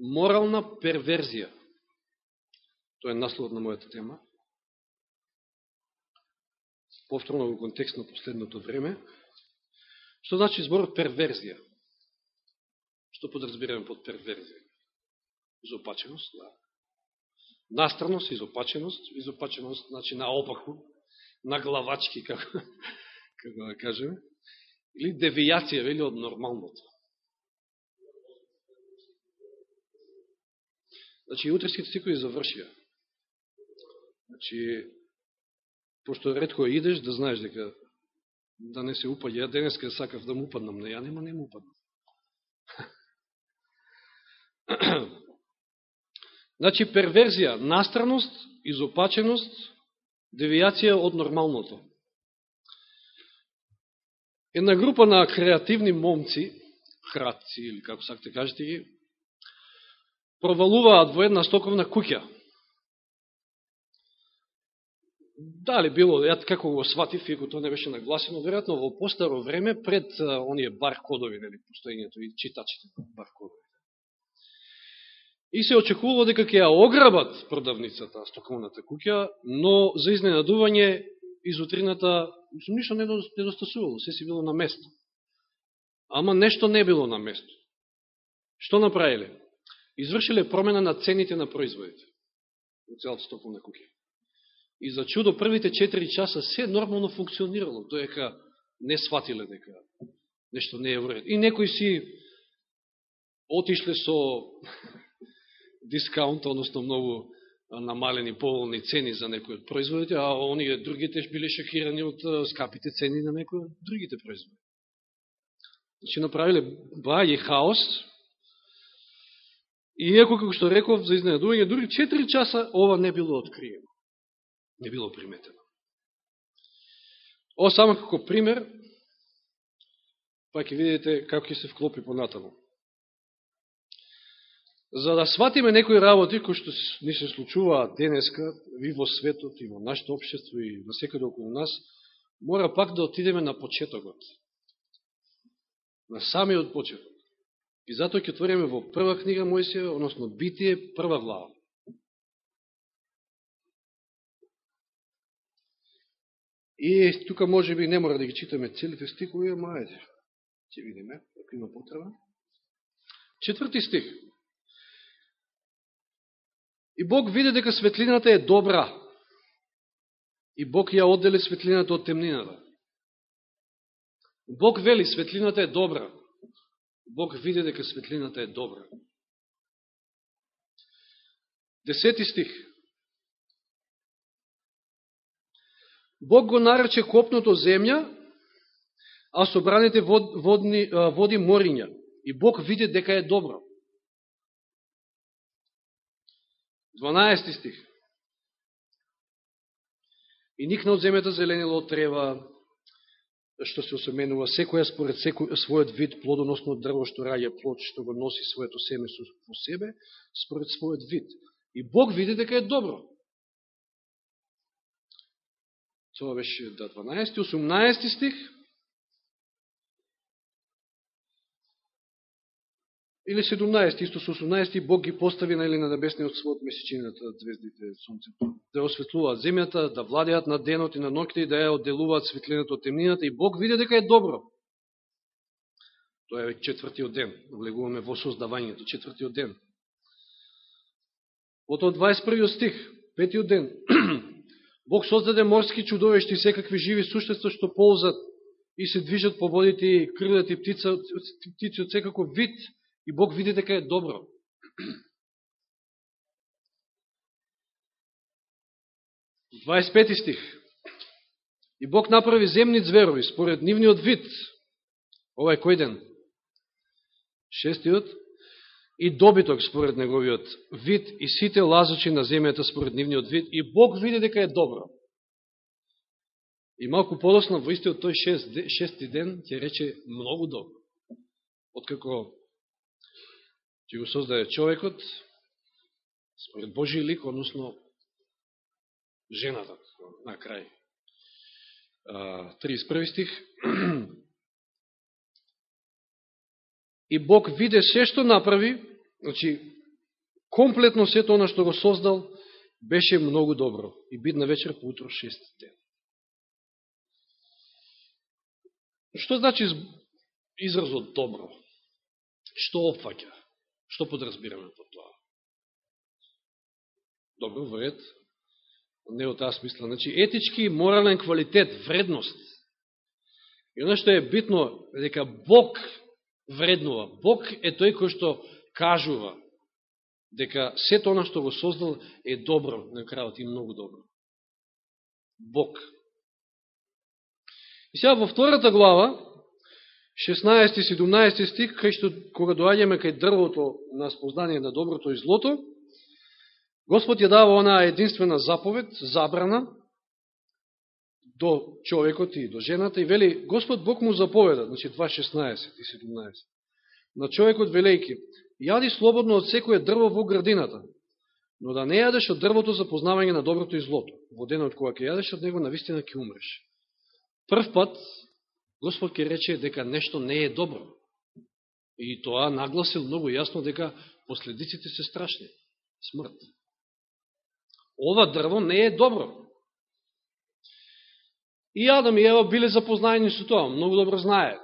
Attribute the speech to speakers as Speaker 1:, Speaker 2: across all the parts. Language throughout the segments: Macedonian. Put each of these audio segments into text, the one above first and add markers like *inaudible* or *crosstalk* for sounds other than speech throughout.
Speaker 1: морална перверзија. Тоа е насловот на мојата тема. Повторно во контекст на последното време. Што значи зборот перверзија? Што подразбираме под перверзија? Изопаченост, да. Настраност, изопаченост, изопаченост, значи наопаку, на главачки, како, *laughs* како да кажеме, или девијација, вели, од нормалното. Значи, утреските стикови завршија. Значи, пошто редко идеш, да знаеш дека да не се упаѓа. Ја денеска сакав да му упаднам но ја, нема не му упаднам. *clears throat* значи, перверзија, настраност, изопаченост, девијација од нормалното. Една група на креативни момци, хратци или како сакате кажете ги, провалуваат во една стоковна куќа Дали било, ја како го сватив, иако тоа не беше нагласено, веројатно во постаро време, пред а, оние баркодови, нели, постоењето и читачите баркодови. И се очекувало дека ќе ја ограбат продавницата, стоковната куќа, но за изненадување изутрината, ништо не недостасувало, се си било на место. Ама нешто не било на место. Што направиле? Извршиле промена на цените на производите во целата на куќа. И за чудо првите 4 часа се нормално функционирало, доека не сватиле дека нешто не е вред. И некои си отишле со *laughs* дискаунт, односно многу намалени поволни цени за некои од производите, а оние другите биле шокирани од скапите цени на некои од другите производи. Значи направиле баје хаос, иако, како што реков, за изненадување, дури 4 часа ова не било откриено не било приметено. Ово само како пример, па ќе видите како ќе се вклопи понатаму. За да сватиме некои работи кои што ни се случуваат денеска и во светот, и во нашето обшество, и на секаде околу нас, мора пак да отидеме на почетокот. На самиот почеток. И затоа ќе отвориме во прва книга Мојсија, односно Битие, прва глава. И тука може би не мора да ги читаме целите стихови, ама ајде, ќе видиме, ако има потреба. Четврти стих. И Бог виде дека светлината е добра. И Бог ја оддели светлината од темнината. Бог вели светлината е добра. Бог виде дека светлината е добра. Десети стих. Бог го нарече копното земја, а собраните вод, водни, води мориња. И Бог види дека е добро. 12 стих. И никна од земјата зеленило од трева, што се осеменува секоја според секој, својот вид плодоносно дрво што раѓа плод, што го носи своето семе во себе, според својот вид. И Бог види дека е добро. Тоа беше до 12, 18 стих. Или 17, исто со 18, Бог ги постави на или на небесниот свод месечината, да звездите, сонцето, да осветлуваат земјата, да владеат на денот и на ноќите и да ја одделуваат светлината од темнината и Бог виде дека е добро. Тоа е четвртиот ден. Влегуваме во создавањето, четвртиот ден. Ото 21 стих, петиот ден. *clears throat* Бог создаде морски чудовешти и секакви живи существа што ползат и се движат по водите и крилати птица, птици од секаков вид и Бог види дека е добро. Двајспети стих. И Бог направи земни зверови според нивниот вид. Ова е кој ден? Шестиот и добиток според неговиот вид и сите лазачи на земјата според нивниот вид и Бог види дека е добро. И малку подосно во истиот тој шест, шести ден ќе рече многу добро. Откако ќе го создаде човекот според Божи лик, односно жената на крај. 31 стих. И Бог виде се што направи Значи, комплетно сето она што го создал, беше многу добро. И бидна вечер по утро шест ден. Што значи изразот добро? Што опфаќа? Што подразбираме по тоа? Добро, вред, не од таа смисла. Значи, етички и морален квалитет, вредност. И оно што е битно, дека Бог вреднува. Бог е тој кој што кажува дека сето она што го создал е добро, на крајот и многу добро. Бог. И сега во втората глава, 16 и 17 стих, кај што кога доаѓаме кај дрвото на спознание на доброто и злото, Господ ја дава онаа единствена заповед, забрана, до човекот и до жената и вели, Господ Бог му заповеда, значи 2.16 и 17, на човекот велејки, јади слободно од секоје дрво во градината, но да не јадеш од дрвото за познавање на доброто и злото. Во денот кога ќе јадеш од него, навистина ќе умреш. Прв пат, Господ ќе рече дека нешто не е добро. И тоа нагласил многу јасно дека последиците се страшни. Смрт. Ова дрво не е добро. И Адам и Ева биле запознаени со тоа, многу добро знае.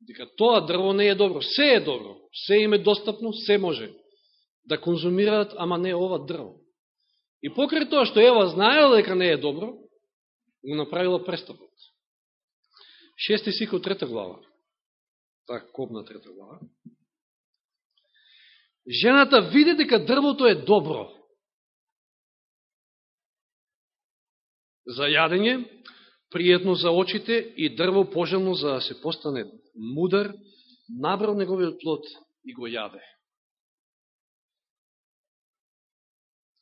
Speaker 1: Дека тоа дрво не е добро. Се е добро. Се им е достапно, се може да конзумираат, ама не ова дрво. И покрај тоа што Ева знаела дека не е добро, го направила престапот. Шести сик од трета глава. така копна трета глава. Жената види дека дрвото е добро. За јадење, пријатно за очите и дрво пожелно за да се постане мудар, набрал неговиот плод и го јаде.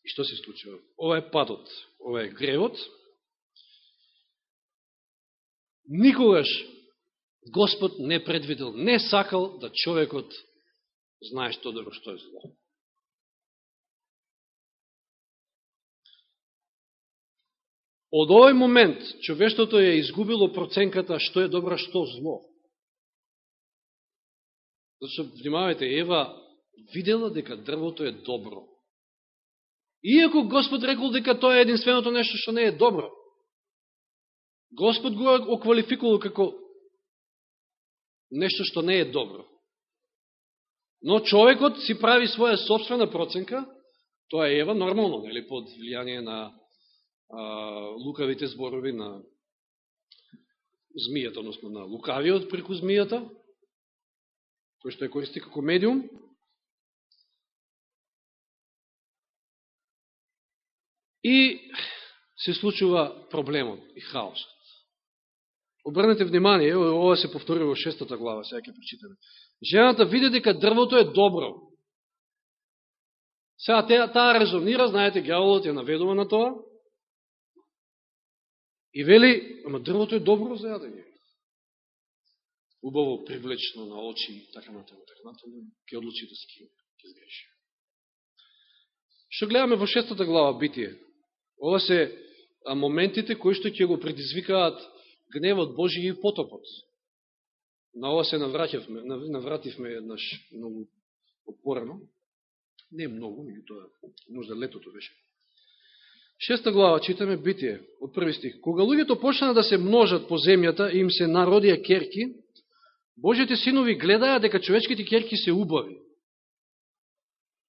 Speaker 1: И што се случува? Ова е падот, ова е гревот. Никогаш Господ не предвидел, не сакал да човекот знае што добро, што е зло. Од овој момент човештото е изгубило проценката што е добро, што зло. Зашто, внимавајте, Ева видела дека дрвото е добро. Иако Господ рекол дека тоа е единственото нешто што не е добро. Господ го оквалификувал како нешто што не е добро. Но човекот си прави своја собствена проценка, тоа е Ева нормално, нели, под влијание на лукавите зборови на змијата, односно на лукавиот преку змијата, кој што ја користи како медиум. И се случува проблемот и хаосот. Обрнете внимание, ова се повтори во шестата глава, сега ќе прочитаме. Жената види дека дрвото е добро. Сега таа резонира, знаете, гјаволот ја наведува на тоа, И вели, ама дрвото е добро за јадење. Убаво, привлечно на очи, така натаму, така натаму, ќе одлучи да се ќе сгреши. Што гледаме во шестата глава Битие? Ова се моментите кои што ќе го предизвикаат гневот Божи и потопот. На ова се навративме, навративме еднаш многу опорано. Не многу, тоа нужда летото беше. Шеста глава читаме Битие, од први стих. Кога луѓето почнаа да се множат по земјата и им се народија керки, Божите синови гледаа дека човечките керки се убави.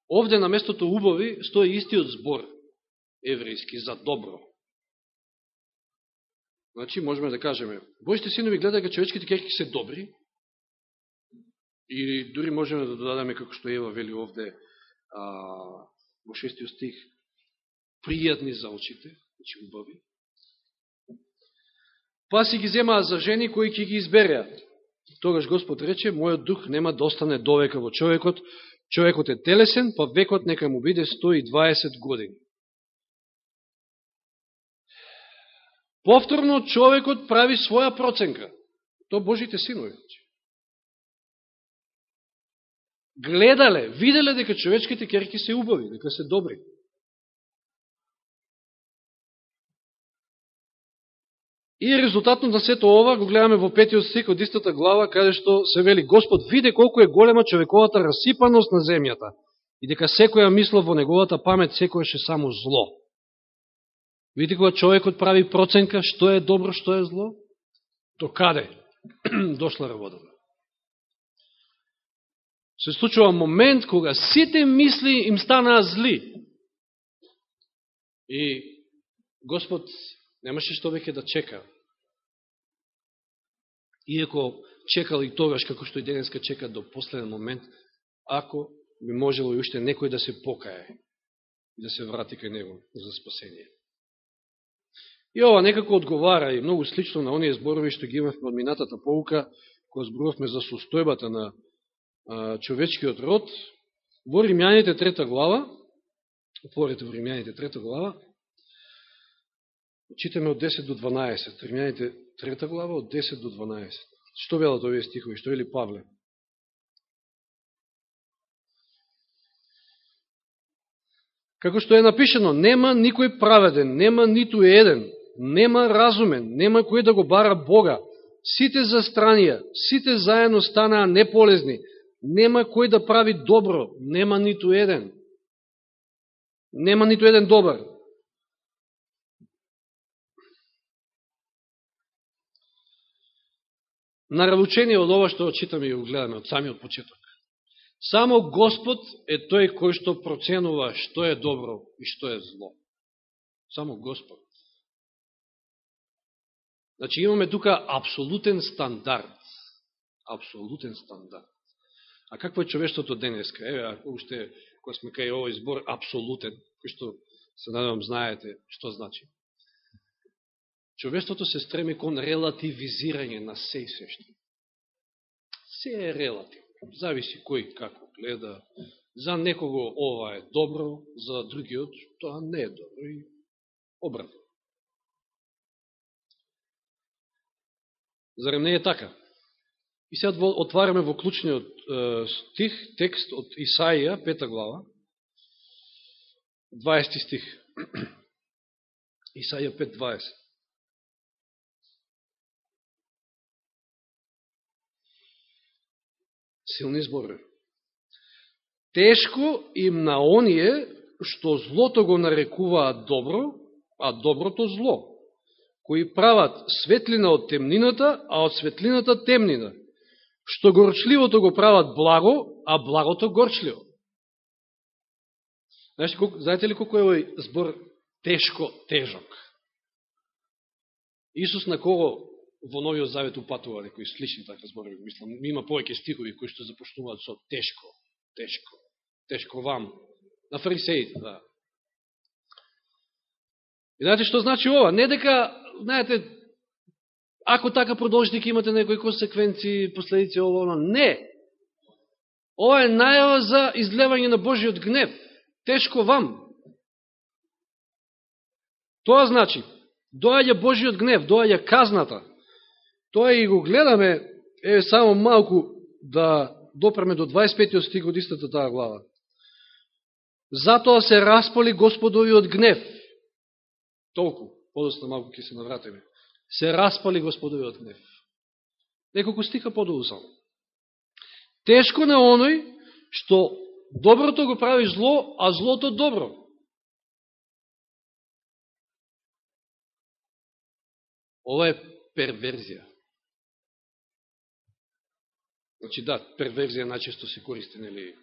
Speaker 1: Овде на местото убави стои истиот збор еврејски за добро. Значи, можеме да кажеме, Божите синови гледаја дека човечките керки се добри, или дури можеме да додадеме како што Ева вели овде а, во шестиот стих, пријатни за очите, значи убави. Па си ги земаа за жени кои ќе ги избереат. Тогаш Господ рече, мојот дух нема да остане довека во човекот, човекот е телесен, па векот нека му биде 120 години. Повторно човекот прави своја проценка. То Божите синови. Значи. Гледале, виделе дека човечките керки се убави, дека се добри. И резултатно на сето ова го гледаме во петиот стих од истата глава, каде што се вели Господ виде колку е голема човековата расипаност на земјата и дека секоја мисла во неговата памет секојаш е само зло. Видите кога човекот прави проценка што е добро, што е зло, до каде *clears throat* дошла работата. Се случува момент кога сите мисли им станаа зли. И Господ немаше што веќе да чека. Иако чекал и тогаш, како што и денеска чека до последен момент, ако би можело и уште некој да се покае и да се врати кај него за спасение. И ова некако одговара и многу слично на оние зборови што ги имавме од минатата полука, која зборувавме за состојбата на а, човечкиот род, во Римјаните трета глава, отворите во Римјаните трета глава, читаме од 10 до 12, Римјаните трета глава од 10 до 12. Што велат овие стихови, што или Павле? Како што е напишено, нема никој праведен, нема ниту еден, нема разумен, нема кој да го бара Бога. Сите застранија, сите заедно станаа неполезни, нема кој да прави добро, нема ниту еден. Нема ниту еден добар. Наравучение од ова што читаме и го гледаме од самиот почеток. Само Господ е тој кој што проценува што е добро и што е зло. Само Господ. Значи имаме тука абсолютен стандард. Абсолютен стандард. А какво е човештвото денеска? Еве, ако уште, кога сме кај овој збор, абсолютен, кој што се надевам знаете што значи. Човештвото се стреми кон релативизирање на се и се што. Се е релатив. Зависи кој како гледа. За некого ова е добро, за другиот тоа не е добро и обратно. Зарем не е така? И сега отвараме во клучниот стих, текст од Исаија, пета глава, 20 стих. *clears throat* Исаија 5.20. силни зборови. Тешко им на оние што злото го нарекуваат добро, а доброто зло, кои прават светлина од темнината, а од светлината темнина, што горчливото го прават благо, а благото горчливо. Знаете, колко, знаете ли колко е овој збор тешко, тежок? Исус на кого во Новиот Завет упатува некои слични така зборови. Мислам, има повеќе стихови кои што започнуваат со тешко, тешко, тешко вам. На фарисеите, да. И знаете што значи ова? Не дека, знаете, ако така продолжите, ќе имате некои консеквенции, последици, ова, оно. Не! Ова е најава за излевање на Божиот гнев. Тешко вам. Тоа значи, доаѓа Божиот гнев, доаѓа казната. Тоа и го гледаме, е само малку да допреме до 25 стиг од истата таа глава. Затоа се располи Господовиот гнев. Толку, подоста малку ќе се навратиме. Се распали Господовиот гнев. Неколку стиха подолу само. Тешко на оној што доброто го прави зло, а злото добро. Ова е перверзија. Значи да, перверзија најчесто се користи, нели,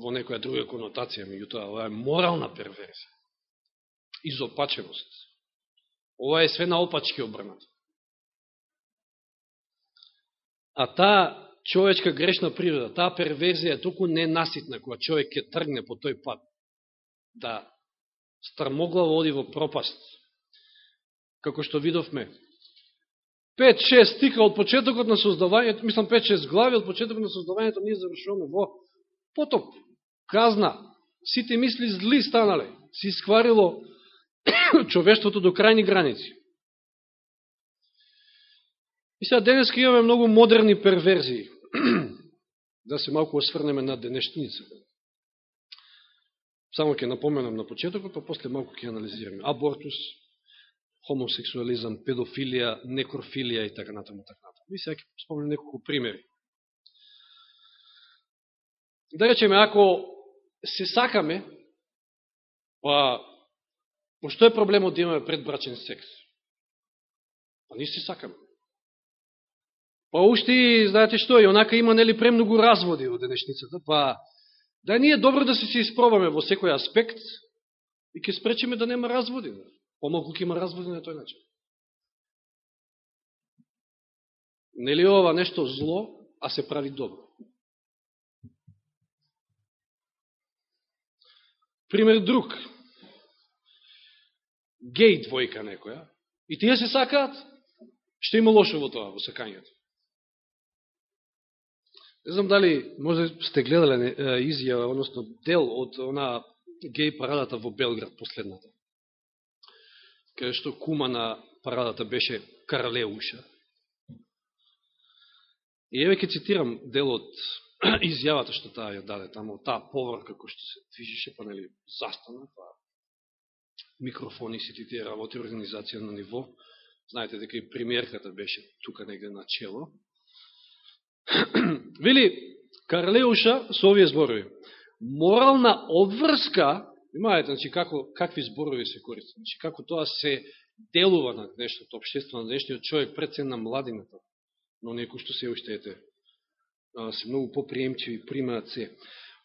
Speaker 1: во некоја друга конотација, меѓутоа, ова е морална перверзија. Изопаченост. Ова е све на опачки обрнато. А таа човечка грешна природа, таа перверзија е толку ненаситна, кога човек ќе тргне по тој пат, да стармоглаво оди во пропаст. Како што видовме, 5-6 стика од почетокот на создавањето, мислам 5-6 глави од почетокот на создавањето, ние завршуваме во потоп, казна, сите мисли зли станале, си скварило *coughs* човештвото до крајни граници. И сега денеска имаме многу модерни перверзии. *coughs* да се малку осврнеме на денешница. Само ќе напоменам на почетокот, па после малку ќе анализираме. Абортус, хомосексуализам, педофилија, некрофилија и така натаму, така натаму. И сега ќе спомнем неколку примери. да речеме, ако се сакаме, па, по што е проблемот да имаме предбрачен секс? Па ни се сакаме. Па уште, знаете што, и онака има нели премногу разводи во денешницата, па да ние добро да се се испробаме во секој аспект и ќе спречиме да нема разводи. Помалку ќе има разводи на тој начин. Нели ова нешто зло, а се прави добро? Пример друг. Гей двојка некоја. И тие се сакаат. Што има лошо во тоа, во сакањето? Не знам дали може сте гледале изјава, односно дел од она гей парадата во Белград последната. Каде што кума на парадата беше Карлеуша. И еве ке цитирам дел од *clears throat* изјавата што таа ја даде тамо, таа поврка кој што се движише, па нели застана, па микрофони сите тие работи, организација на ниво. Знаете дека и премиерката беше тука негде на чело. *clears throat* Вели, Карлеуша со овие зборови. Морална обврска, имајте, значи, како, какви зборови се користат, значи, како тоа се делува на днешното обштество, на днешниот човек, пред се на младината, но некој што се уште ете се многу поприемчиви, примаат се.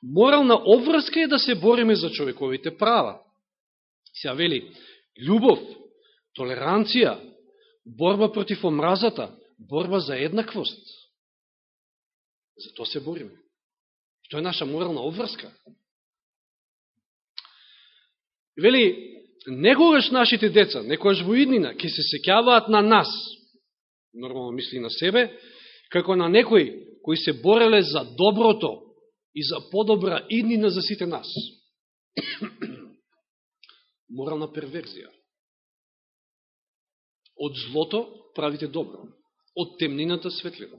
Speaker 1: Морална обврска е да се бориме за човековите права. Сеја вели, љубов, толеранција, борба против омразата, борба за еднаквост. За тоа се бориме. Тоа е наша морална обврска. Вели, некогаш нашите деца, некогаш во иднина, ќе се секјаваат на нас, нормално мисли на себе, како на некои кои се бореле за доброто и за подобра иднина за сите нас. Морална перверзија. Од злото правите добро, од темнината светлина.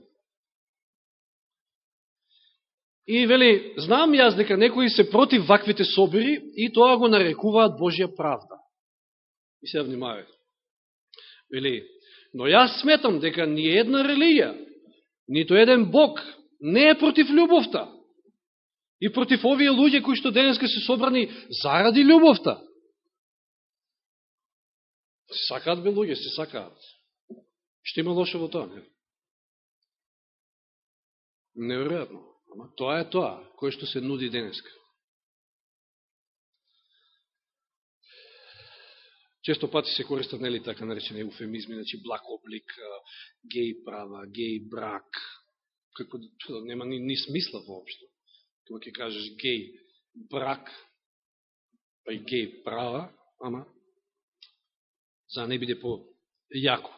Speaker 1: И вели, знам јас дека некои се против ваквите собери и тоа го нарекуваат Божја правда. И се внимавајте. Вели, но јас сметам дека ни една религија Нито еден Бог не е против љубовта. И против овие луѓе кои што денеска се собрани заради љубовта. Се сакаат бе луѓе, се сакаат. Што има лошо во тоа, не? Неверојатно. Ама тоа е тоа, кое што се нуди денеска. Често пати се користат, нели, така наречени уфемизми, значи блак облик, гей права, гей брак, како да, нема ни, ни смисла воопшто. Кога ќе кажеш гей брак, па и гей права, ама за да не биде по-јако.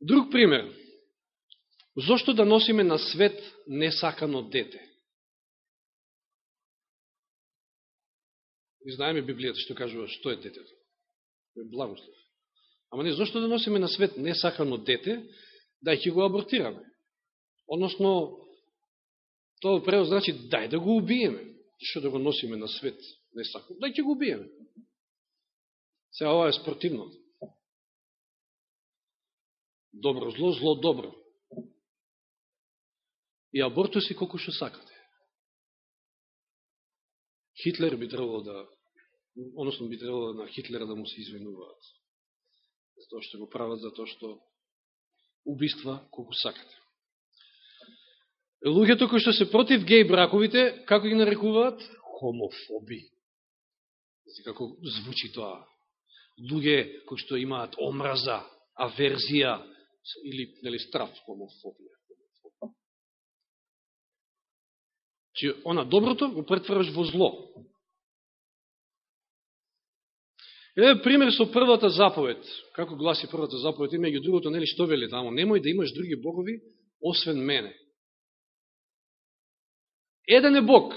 Speaker 1: Друг пример. Зошто да носиме на свет несакано дете? Не знаеме Библијата што кажува што е детето. Благослов. Ама не, зошто да носиме на свет несакано дете, да ќе го абортираме? Односно, тоа превод значи дај да го убиеме. Што да го носиме на свет несакано? Дај ќе го убиеме. Сега ова е спортивно. Добро зло, зло добро. И абортуси колку што сакате. Хитлер би требало да, односно би требало на Хитлера да му се извинуваат. Затоа што го прават, затоа што убиства колку сакате. Луѓето кои што се против геј браковите, како ги нарекуваат? Хомофоби. Како звучи тоа? Луѓе кои што имаат омраза, аверзија или нели, страф, хомофобија. Че она доброто го претвараш во зло. Еве пример со првата заповед. Како гласи првата заповед? и меѓу другото, нели што вели тамо? Немој да имаш други богови, освен мене. Еден е Бог.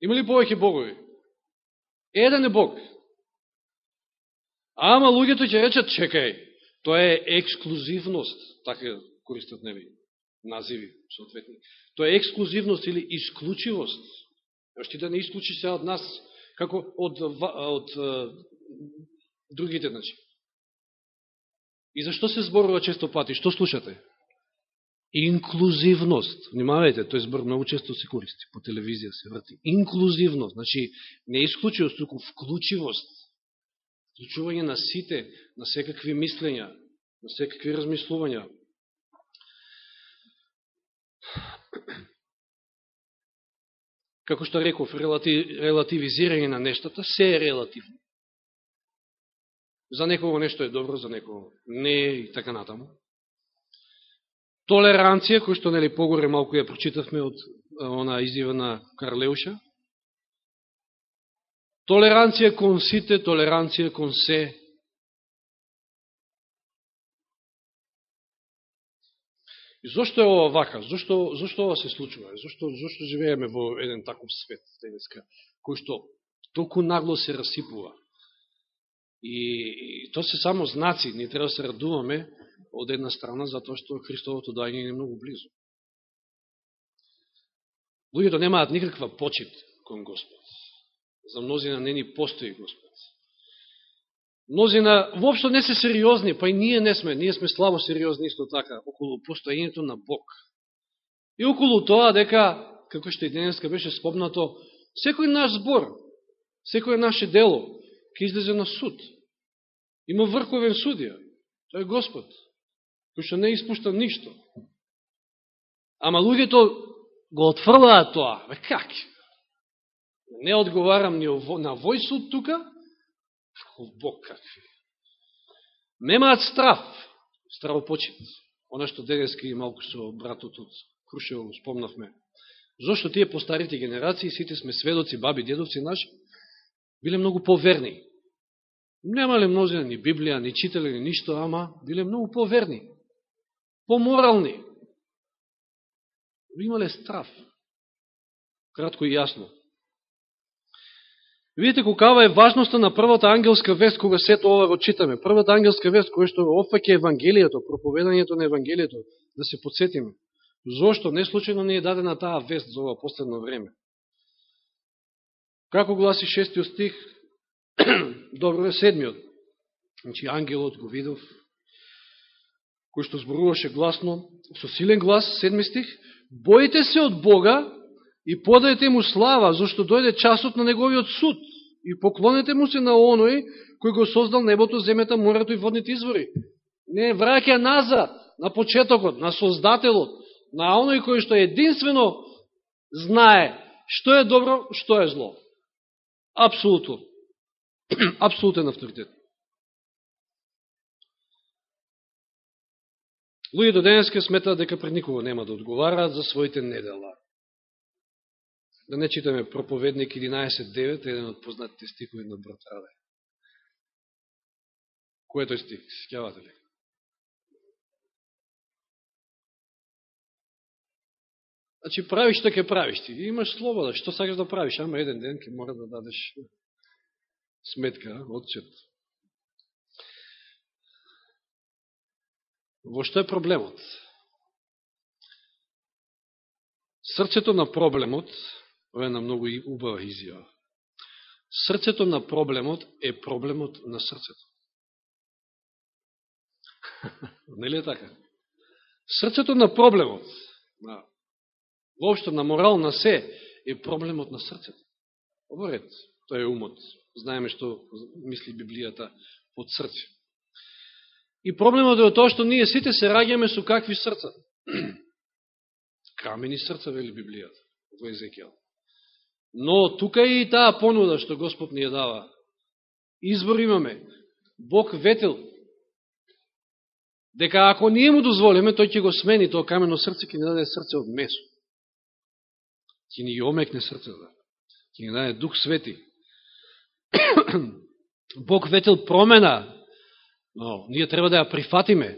Speaker 1: Има ли повеќе богови? Еден е Бог. Ама луѓето ќе речат, чекај, тоа е ексклузивност, така користат неви називи соответни. Тоа е ексклузивност или исклучивост. Ошти да не исклучи се од нас, како од, од, од другите, значи. И зашто се зборува често пати? Што слушате? Инклузивност. Внимавајте, тој збор многу често се користи, по телевизија се врти. Инклузивност, значи не исклучивост, туку вклучивост изучување на сите, на секакви мислења, на секакви размислувања. *clears throat* Како што реков, релативизирање на нештата, се е релативно. За некого нешто е добро, за некого не е и така натаму. Толеранција, кој што нели погоре малку ја прочитавме од она изјава на Карлеуша. Толеранција кон сите, толеранција кон се. И зошто е ова вака? Зошто, зошто ова се случува? Зошто, зошто живееме во еден таков свет денеска, кој што толку нагло се расипува? И, и то се само знаци, ние треба да се радуваме од една страна, затоа што Христовото дајање е многу близо. Луѓето немаат никаква почет кон Господ. За мнозина не ни постои Господ. Мнозина воопшто не се сериозни, па и ние не сме, ние сме слабо сериозни исто така, околу постоењето на Бог. И околу тоа дека, како што и денеска беше спомнато, секој наш збор, секој наше дело, ќе излезе на суд. Има врховен судија, тој е Господ кој што не испушта ништо. Ама луѓето го отфрлаат тоа. Бе, как? Не одговарам ни на војсот тука? Бог какви. Немаат страв, стравопочет. Оно што денеска и малку со братот од Крушево спомнавме. Зошто тие постарите генерации, сите сме сведоци, баби, дедовци наши, биле многу поверни. Немале мнозина ни Библија, ни читале, ни ништо, ама биле многу поверни поморални. Имале страв. Кратко и јасно. Видите колкава е важноста на првата ангелска вест кога сето ова го читаме. Првата ангелска вест која што опфаќа Евангелието, проповедањето на Евангелието, да се подсетиме. Зошто? Не случайно не е дадена таа вест за ова последно време. Како гласи шестиот стих? *clears throat* Добро е седмиот. Значи, ангелот го видов, кој што зборуваше гласно, со силен глас, седми стих, боите се од Бога и подајте му слава, зашто дојде часот на неговиот суд и поклонете му се на оној кој го создал небото, земјата, морето и водните извори. Не враќа назад, на почетокот, на Создателот, на оној кој што единствено знае што е добро, што е зло. Апсолутно. *clears throat* Апсолутен авторитет. Луѓето денеска сметаат дека пред никого нема да одговараат за своите недела. Да не читаме проповедник 11.9, еден од познатите стикови на брат Раде. Кој е тој стик? Скјавате ли? Значи, правиш што ќе правиш ти. Имаш слобода. Што сакаш да правиш? Ама еден ден ќе мора да дадеш сметка, отчет. Во што е проблемот? Срцето на проблемот, ова е на многу убава изјава, срцето на проблемот е проблемот на срцето. *laughs* Нели е така? Срцето на проблемот, на, воопшто на морал на се, е проблемот на срцето. Оборет, тој е умот. Знаеме што мисли Библијата под срце. И проблемот е тоа што ние сите се раѓаме со какви срца. *clears throat* Камени срца, вели Библијата, во Езекијал. Но тука е и таа понуда што Господ ни ја дава. Избор имаме. Бог ветел дека ако ние му дозволиме, тој ќе го смени тоа камено срце, ќе ни даде срце од месо. Ќе ни омекне срцето. Да. Ќе ни даде Дух Свети. *clears throat* Бог ветел промена Но, ние треба да ја прифатиме.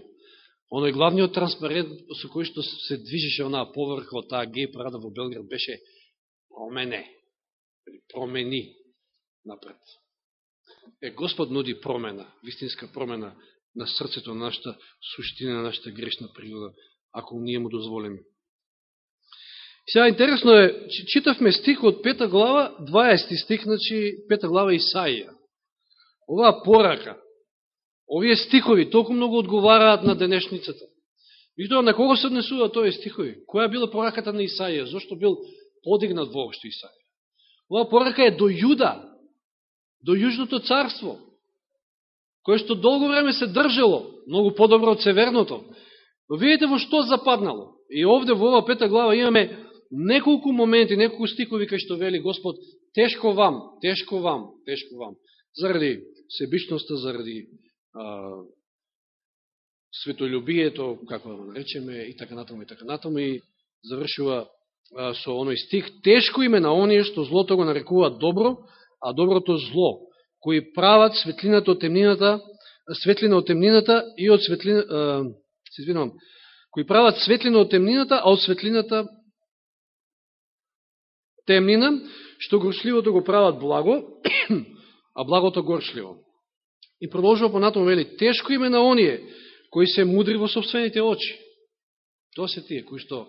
Speaker 1: Оној главниот транспарент со кој што се движеше онаа поврх од таа гей парада во Белград беше промене. Промени напред. Е, Господ нуди промена, вистинска промена на срцето на нашата суштина, на нашата грешна природа, ако ние му дозволиме. Сега интересно е, читавме стих од пета глава, 20 стих, значи пета глава Исаија. Оваа порака, Овие стихови толку многу одговараат на денешницата. Меѓутоа, на кого се однесува тој стихови? Која била пораката на Исаија? Зошто бил подигнат воопшто Исаија? Ова порака е до Јуда, до Јужното царство, кое што долго време се држало, многу подобро од Северното. Но видите во што западнало. И овде во ова пета глава имаме неколку моменти, неколку стикови кај што вели Господ, тешко вам, тешко вам, тешко вам. Заради себичноста, заради а, светолюбието, како да речеме, и така натаму, и така натаму, и завршува со оној стих, тешко име на оние што злото го нарекуваат добро, а доброто зло, кои прават светлината од темнината, светлина од темнината и од светлина, се извинувам, кои прават светлина од темнината, а од светлината темнина, што горшливото да го прават благо, а благото горшливо. И продолжува понатаму вели, тешко име на оние кои се мудри во собствените очи. Тоа се тие кои што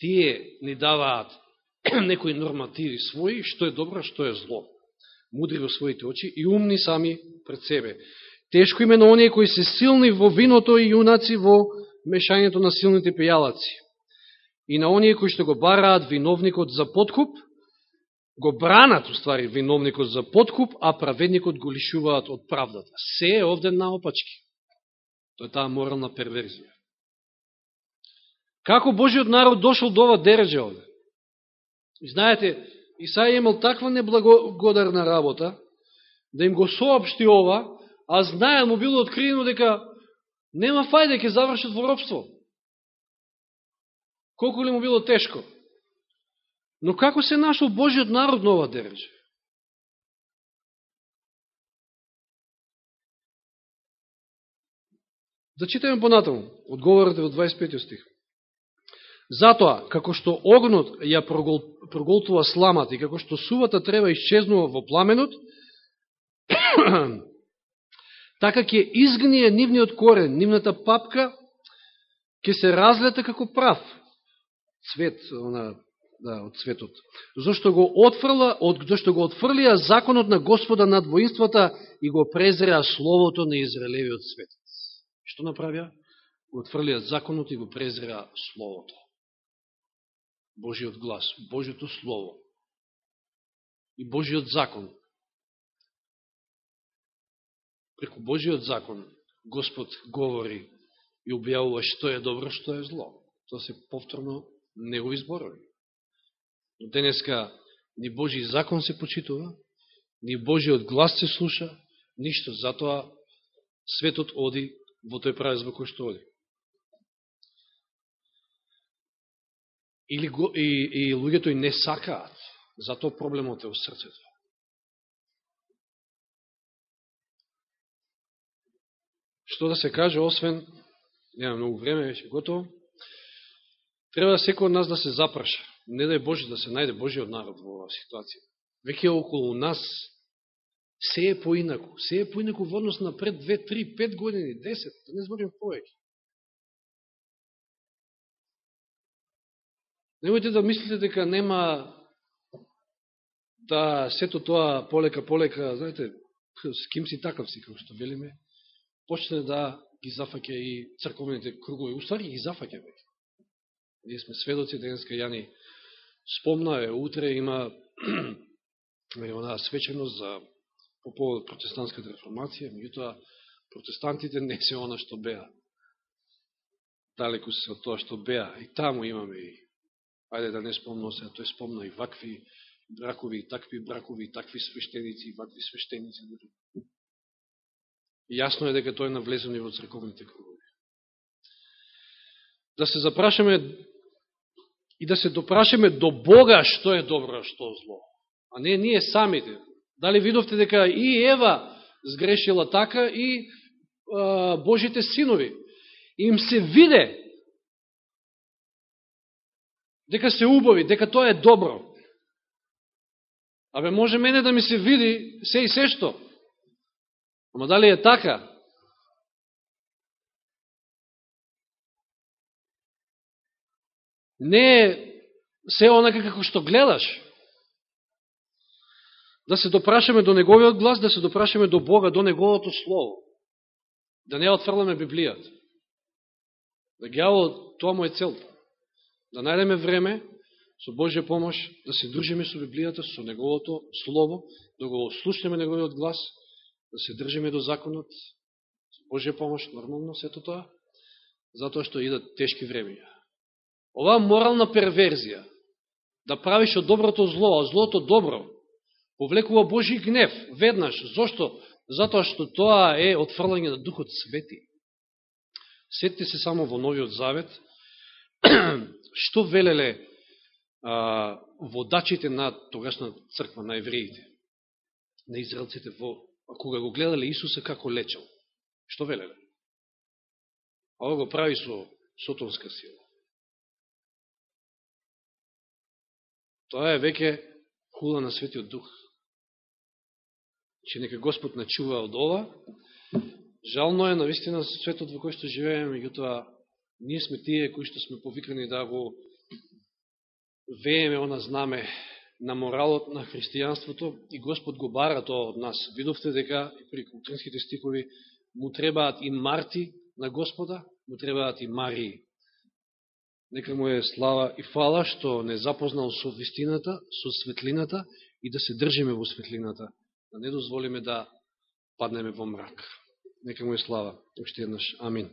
Speaker 1: тие ни даваат *clears throat* некои нормативи своји, што е добро, што е зло. Мудри во своите очи и умни сами пред себе. Тешко име на оние кои се силни во виното и јунаци во мешањето на силните пијалаци. И на оние кои што го бараат виновникот за подкуп, го бранат, уствари, виновникот за подкуп, а праведникот го лишуваат од правдата. Се е овде наопачки. Тоа е таа морална перверзија. Како Божиот народ дошол до ова дереже овде? И знаете, Исаја имал таква неблагодарна работа, да им го сообшти ова, а знаел му било откриено дека нема фајде, ќе завршат во робство. Колку ли му било тешко? Но како се нашол Божиот народ на ова дереже? Да читаме понатаму, одговорите во 25 стих. Затоа, како што огнот ја прогол, проголтува сламата и како што сувата треба исчезнува во пламенот, *clears throat* така ќе изгние нивниот корен, нивната папка ќе се разлета како прав. Цвет, она, да, од цветот. Зошто го отфрла, од, зашто го отфрлија законот на Господа над воинствата и го презреа словото на Израелевиот светец. Што направија? Го отфрлија законот и го презреа словото. Божиот глас, Божиото слово и Божиот закон. Преку Божиот закон Господ говори и објавува што е добро, што е зло. Тоа се повторно негови зборови. Но денеска ни Божи закон се почитува, ни Божиот глас се слуша, ништо. Затоа светот оди во тој правец во кој што оди. Или го, и, и луѓето и не сакаат, затоа проблемот е во срцето. Што да се каже, освен, нема многу време, веќе готово, треба секој од нас да се запраша не дај Божи да се најде Божиот народ во оваа ситуација. Веќе околу нас се е поинаку. Се е поинаку во однос на пред 2, 3, 5 години, 10, да не зборим повеќе. Немојте да мислите дека нема да сето тоа полека-полека, знаете, с ким си такав си, како што велиме, почне да ги зафаќа и црковните кругови. Устари ги зафаќа веќе. Ние сме сведоци, денеска Јани спомна е, утре има *clears throat* е, онаа свеченост за по повод протестантската реформација, меѓутоа протестантите не се она што беа. Далеку се од тоа што беа. И таму имаме и, ајде да не спомнам се, тој спомна и вакви бракови, и такви бракови, и такви свештеници, и вакви свештеници. И јасно е дека тој е навлезен во црковните кругови. Да се запрашаме и да се допрашаме до Бога што е добро, што зло. А не ние самите. Дали видовте дека и Ева сгрешила така и а, Божите синови. Им се виде дека се убави, дека тоа е добро. Абе, може мене да ми се види се и се што. Ама дали е така? не е се онака како што гледаш. Да се допрашаме до Неговиот глас, да се допрашаме до Бога, до Неговото Слово. Да не отфрламе Библијата. Да гјавол, тоа му е целта. Да најдеме време, со Божја помош, да се дружиме со Библијата, со Неговото Слово, да го слушнеме Неговиот глас, да се држиме до законот, со Божја помош, нормално сето тоа, затоа што идат тешки времења. Оваа морална перверзија, да правиш од доброто зло, а злото добро, повлекува Божи гнев, веднаш. Зошто? Затоа што тоа е отфрлање на Духот Свети. Сетите се само во Новиот Завет, *clears throat* што велеле а, водачите на тогашна црква, на евреите, на израелците, во, кога го гледале Исуса како лечал. Што велеле? Ова го прави со сотонска сила. Тоа е веќе хула на Светиот Дух. Че нека Господ начува од ова. Жално е, навистина, светот во кој што живееме, меѓутоа, ние сме тие кои што сме повикани да го вееме она знаме на моралот на христијанството и Господ го бара тоа од нас. Видовте дека и при културските стихови му требаат и марти на Господа, му требаат и марии. Нека му е слава и фала што не запознал со вистината, со светлината и да се држиме во светлината, да не дозволиме да паднеме во мрак. Нека му е слава. Уште еднаш. Амин.